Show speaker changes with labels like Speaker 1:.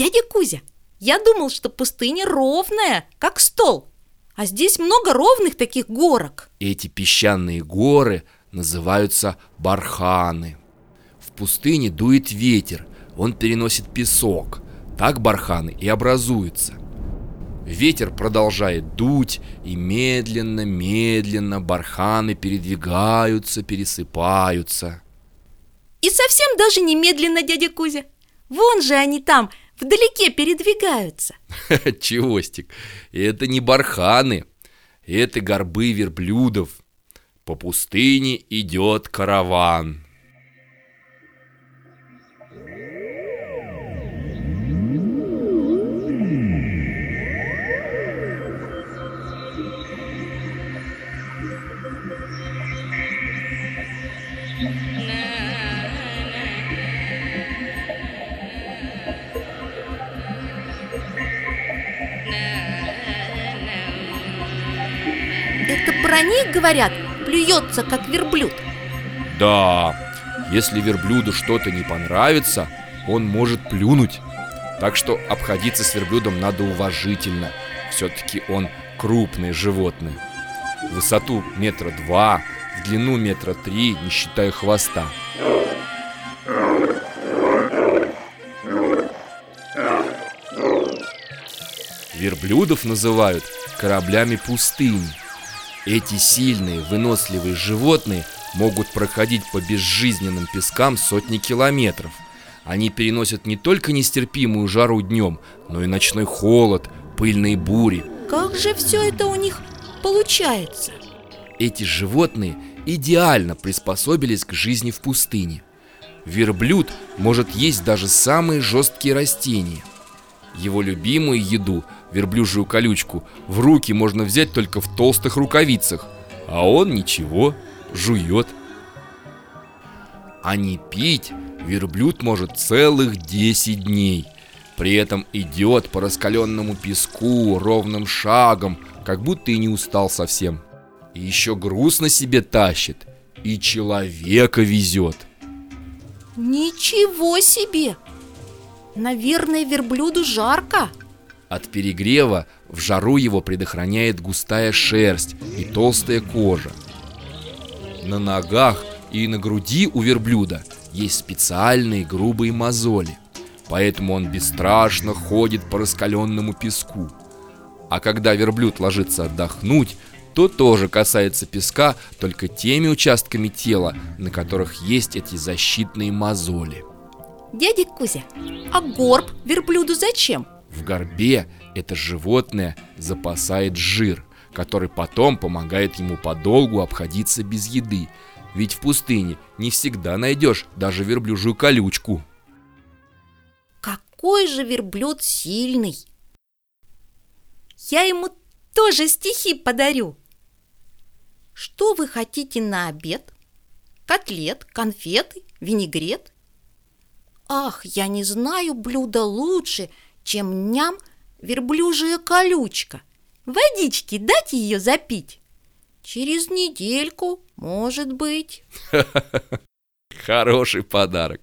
Speaker 1: Дядя Кузя, я думал, что пустыня ровная, как стол. А здесь много ровных таких горок
Speaker 2: Эти песчаные горы называются барханы. В пустыне дует ветер, он переносит песок. Так барханы и образуются. Ветер продолжает дуть, и медленно-медленно барханы передвигаются, пересыпаются.
Speaker 1: И совсем даже не медленно, дядя Кузя. Вон же они там, вдалеке передвигаются.
Speaker 2: Чевостик, это не барханы, это горбы верблюдов. По пустыне идет караван.
Speaker 1: Это про них говорят, плюется, как верблюд
Speaker 2: Да, если верблюду что-то не понравится, он может плюнуть. Так что обходиться с верблюдом надо уважительно. Все-таки он крупное животное. В высоту метра два, в длину метра три, не считая хвоста. Верблюдов называют кораблями пустыни. Эти сильные, выносливые животные могут проходить по безжизненным пескам сотни километров. Они переносят не только нестерпимую жару днем, но и ночной холод, пыльные бури.
Speaker 1: Как же все это у них получается?
Speaker 2: Эти животные идеально приспособились к жизни в пустыне. Верблюд может есть даже самые жесткие растения. Его любимую еду, верблюжью колючку, в руки можно взять только в толстых рукавицах, а он ничего, жует. А не пить верблюд может целых 10 дней. При этом идет по раскаленному песку ровным шагом, как будто и не устал совсем. И еще груз на себе тащит, и человека везет.
Speaker 1: Ничего себе! Наверное, верблюду жарко
Speaker 2: От перегрева в жару его предохраняет густая шерсть и толстая кожа. На ногах и на груди у верблюда есть специальные грубые мозоли, поэтому он бесстрашно ходит по раскаленному песку. А когда верблюд ложится отдохнуть, то тоже касается песка только теми участками тела, на которых есть эти защитные мозоли.
Speaker 1: Дядя Кузя, а горб верблюду зачем?
Speaker 2: В горбе это животное запасает жир, который потом помогает ему подолгу обходиться без еды. Ведь в пустыне не всегда найдешь даже верблюжью колючку.
Speaker 1: Какой же верблюд сильный! Я ему тоже стихи подарю. Что вы хотите на обед? Котлет, конфеты, винегрет? Ах, я не знаю блюда лучше, чем ням верблюжья колючка. Водички дать ее запить? Через недельку, может быть.
Speaker 2: Хороший подарок.